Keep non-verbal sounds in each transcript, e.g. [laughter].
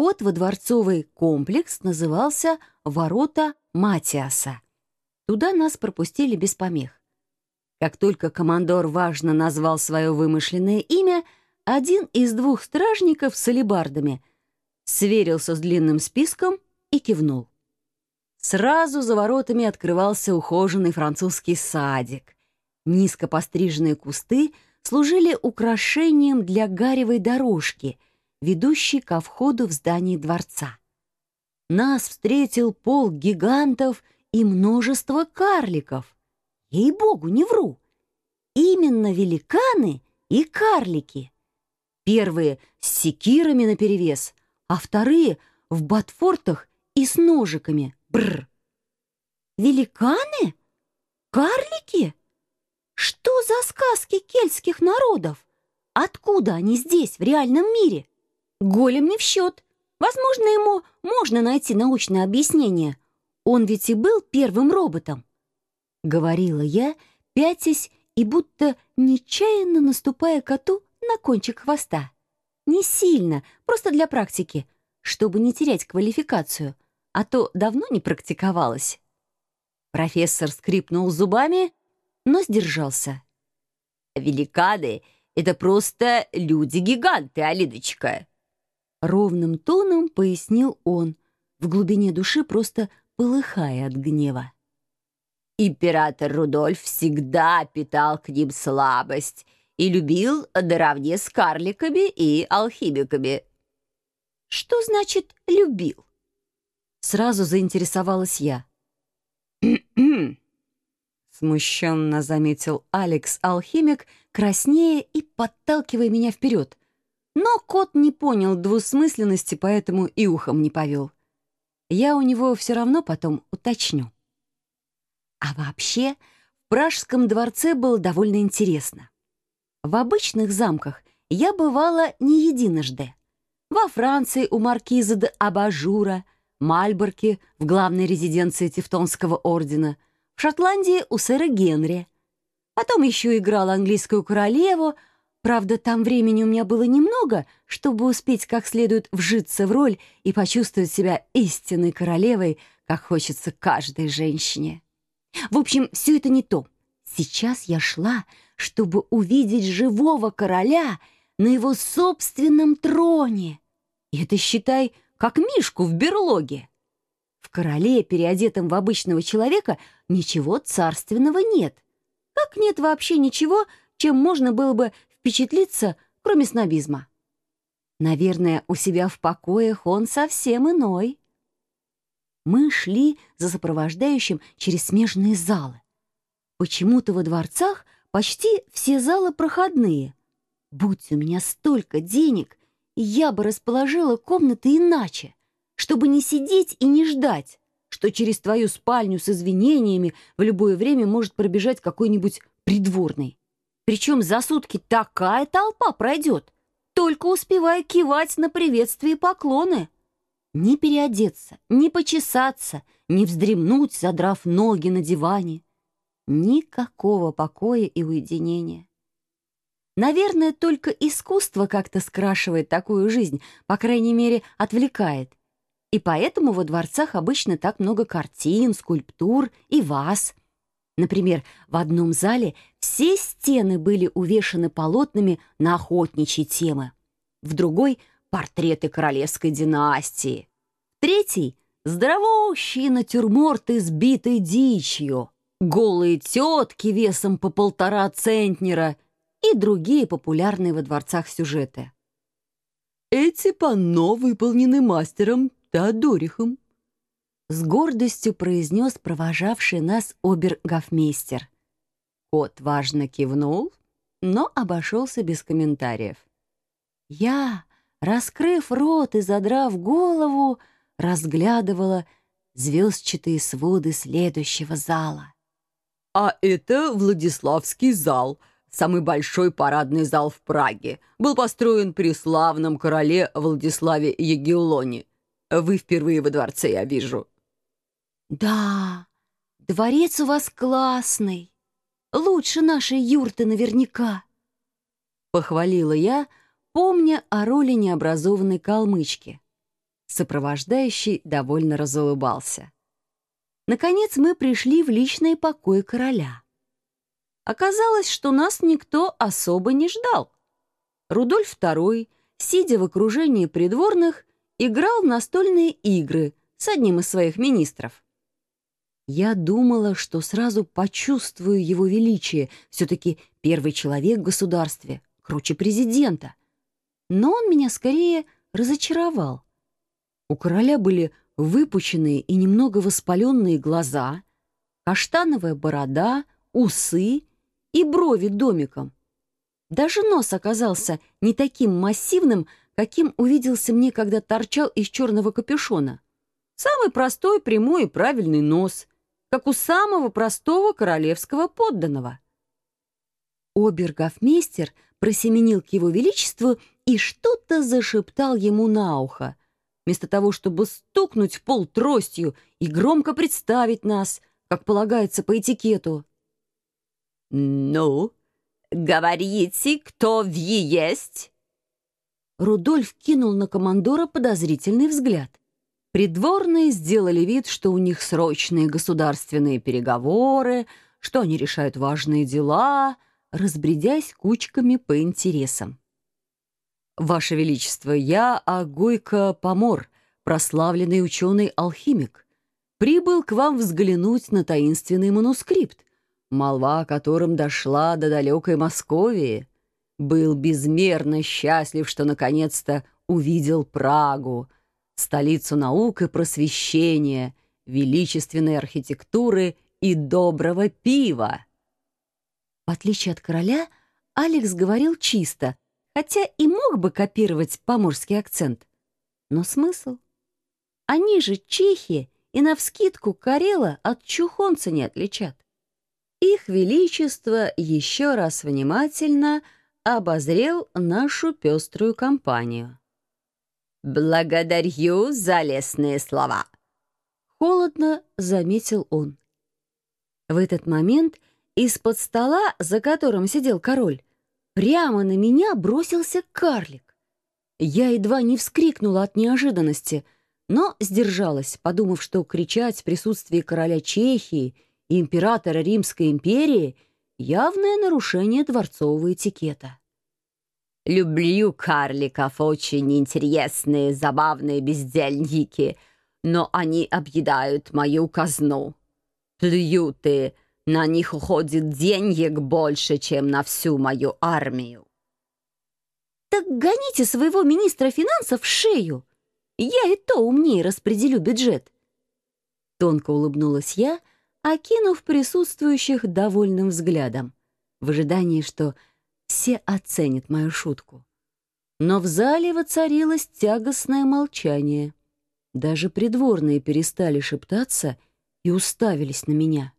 Вход во дворцовый комплекс назывался «Ворота Матиаса». Туда нас пропустили без помех. Как только командор важно назвал свое вымышленное имя, один из двух стражников с алебардами сверился с длинным списком и кивнул. Сразу за воротами открывался ухоженный французский садик. Низко постриженные кусты служили украшением для гаревой дорожки, ведущей ко входу в здание дворца. Нас встретил пол гигантов и множество карликов. Ей-богу, не вру. Именно великаны и карлики. Первые с секирами наперевес, а вторые в ботфортах и с ножиками. Бррр. Великаны? Карлики? Что за сказки кельтских народов? Откуда они здесь, в реальном мире? Голем не в счет. Возможно, ему можно найти научное объяснение. Он ведь и был первым роботом. Говорила я, пятясь и будто нечаянно наступая коту на кончик хвоста. Не сильно, просто для практики, чтобы не терять квалификацию, а то давно не практиковалась. Профессор скрипнул зубами, но сдержался. «Великаны — это просто люди-гиганты, Алидочка!» Ровным тоном пояснил он, в глубине души просто полыхая от гнева. Император Рудольф всегда питал к ним слабость и любил наравне с карликами и алхимиками. «Что значит «любил»?» Сразу заинтересовалась я. [clears throat] Смущенно заметил Алекс-алхимик, краснея и подталкивая меня вперед. Но кот не понял двусмысленности, поэтому и ухом не повел. Я у него все равно потом уточню. А вообще, в Пражском дворце было довольно интересно. В обычных замках я бывала не единожды. Во Франции у маркиза де Абажура, Мальборке в главной резиденции Тевтонского ордена — в Шотландии у сэра Генри. Потом еще играл английскую королеву. Правда, там времени у меня было немного, чтобы успеть как следует вжиться в роль и почувствовать себя истинной королевой, как хочется каждой женщине. В общем, все это не то. Сейчас я шла, чтобы увидеть живого короля на его собственном троне. И это, считай, как мишку в берлоге. В короле, переодетом в обычного человека, ничего царственного нет. Как нет вообще ничего, чем можно было бы впечатлиться, кроме снобизма. Наверное, у себя в покоях он совсем иной. Мы шли за сопровождающим через смежные залы. Почему-то во дворцах почти все залы проходные. Будь у меня столько денег, я бы расположила комнаты иначе чтобы не сидеть и не ждать, что через твою спальню с извинениями в любое время может пробежать какой-нибудь придворный. Причем за сутки такая толпа пройдет, только успевая кивать на приветствие и поклоны. Не переодеться, не почесаться, не вздремнуть, задрав ноги на диване. Никакого покоя и уединения. Наверное, только искусство как-то скрашивает такую жизнь, по крайней мере, отвлекает. И поэтому во дворцах обычно так много картин, скульптур и ваз. Например, в одном зале все стены были увешаны полотнами на охотничьи темы. В другой — портреты королевской династии. В третий — здоровущие натюрморты с битой дичью, голые тетки весом по полтора центнера и другие популярные во дворцах сюжеты. Эти панно выполнены мастером Теодорихом», — с гордостью произнес провожавший нас обер-гофмейстер. Кот важно кивнул, но обошелся без комментариев. Я, раскрыв рот и задрав голову, разглядывала звездчатые своды следующего зала. «А это Владиславский зал», самый большой парадный зал в Праге, был построен при славном короле Владиславе Егеллоне. Вы впервые во дворце, я вижу». «Да, дворец у вас классный. Лучше нашей юрты наверняка», — похвалила я, помня о роли необразованной калмычки. Сопровождающий довольно разулыбался. Наконец мы пришли в личные покои короля. Оказалось, что нас никто особо не ждал. Рудольф II, сидя в окружении придворных, играл в настольные игры с одним из своих министров. Я думала, что сразу почувствую его величие, все-таки первый человек в государстве, круче президента. Но он меня скорее разочаровал. У короля были выпученные и немного воспаленные глаза, каштановая борода, усы и брови домиком. Даже нос оказался не таким массивным, каким увиделся мне, когда торчал из черного капюшона. Самый простой, прямой и правильный нос, как у самого простого королевского подданного. Обергофмейстер просеменил к его величеству и что-то зашептал ему на ухо, вместо того, чтобы стукнуть в пол тростью и громко представить нас, как полагается по этикету. «Ну, говорите, кто вы есть?» Рудольф кинул на командора подозрительный взгляд. Придворные сделали вид, что у них срочные государственные переговоры, что они решают важные дела, разбредясь кучками по интересам. «Ваше Величество, я Агойко Помор, прославленный ученый-алхимик. Прибыл к вам взглянуть на таинственный манускрипт, молва о котором дошла до далекой Московии. Был безмерно счастлив, что наконец-то увидел Прагу, столицу наук и просвещения, величественной архитектуры и доброго пива. В отличие от короля, Алекс говорил чисто, хотя и мог бы копировать поморский акцент. Но смысл? Они же чехи, и навскидку Карела от чухонца не отличат. Их Величество еще раз внимательно обозрел нашу пеструю компанию. «Благодарю за лестные слова», — холодно заметил он. В этот момент из-под стола, за которым сидел король, прямо на меня бросился карлик. Я едва не вскрикнула от неожиданности, но сдержалась, подумав, что кричать в присутствии короля Чехии — императора Римской империи явное нарушение дворцового этикета. «Люблю карликов, очень интересные, забавные бездельники, но они объедают мою казну. Плюют и на них уходит денег больше, чем на всю мою армию». «Так гоните своего министра финансов в шею! Я и то умнее распределю бюджет!» Тонко улыбнулась я, окинув присутствующих довольным взглядом, в ожидании, что все оценят мою шутку. Но в зале воцарилось тягостное молчание. Даже придворные перестали шептаться и уставились на меня.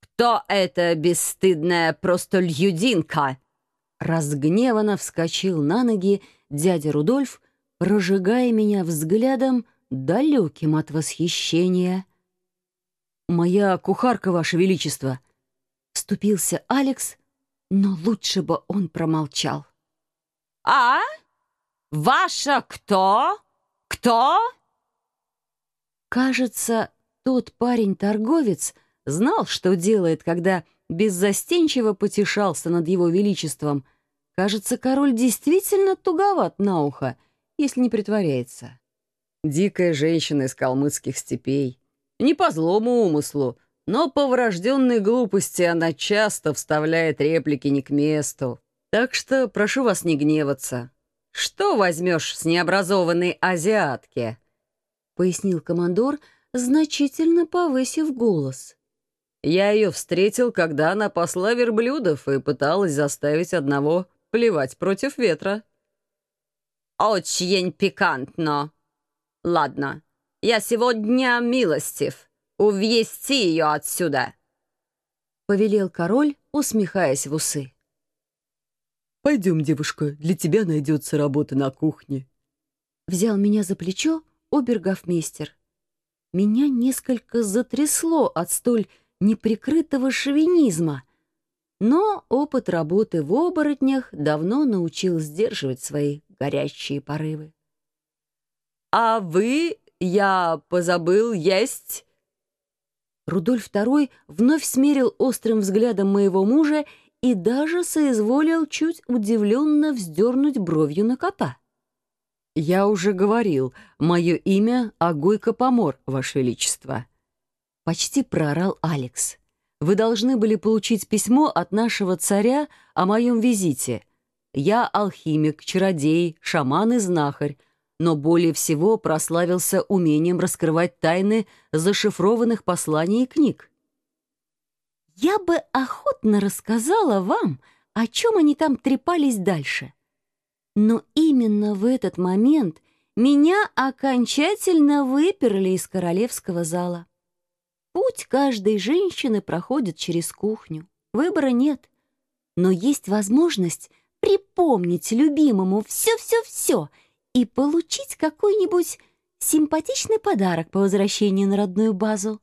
«Кто эта бесстыдная простольюдинка?» Разгневанно вскочил на ноги дядя Рудольф, прожигая меня взглядом, далеким от восхищения. «Моя кухарка, Ваше Величество!» Вступился Алекс, но лучше бы он промолчал. «А? Ваша кто? Кто?» Кажется, тот парень-торговец знал, что делает, когда беззастенчиво потешался над его величеством. Кажется, король действительно туговат на ухо, если не притворяется. Дикая женщина из калмыцких степей, не по злому умыслу, но по врожденной глупости она часто вставляет реплики не к месту. Так что прошу вас не гневаться. Что возьмешь с необразованной азиатки?» Пояснил командор, значительно повысив голос. Я ее встретил, когда она посла верблюдов и пыталась заставить одного плевать против ветра. «Очень пикантно. Ладно, я сегодня милостив. Увести ее отсюда!» Повелел король, усмехаясь в усы. «Пойдем, девушка, для тебя найдется работа на кухне». Взял меня за плечо обергофмейстер. Меня несколько затрясло от столь неприкрытого шовинизма, но опыт работы в оборотнях давно научил сдерживать свои горячие порывы. А вы, я позабыл, есть...» Рудольф II вновь смерил острым взглядом моего мужа и даже соизволил чуть удивленно вздернуть бровью на кота. «Я уже говорил, мое имя Агойко Помор, Ваше Величество». Почти проорал Алекс. «Вы должны были получить письмо от нашего царя о моем визите. Я алхимик, чародей, шаман и знахарь, но более всего прославился умением раскрывать тайны зашифрованных посланий и книг. Я бы охотно рассказала вам, о чем они там трепались дальше. Но именно в этот момент меня окончательно выперли из королевского зала. Путь каждой женщины проходит через кухню. Выбора нет. Но есть возможность припомнить любимому все-все-все и получить какой-нибудь симпатичный подарок по возвращении на родную базу.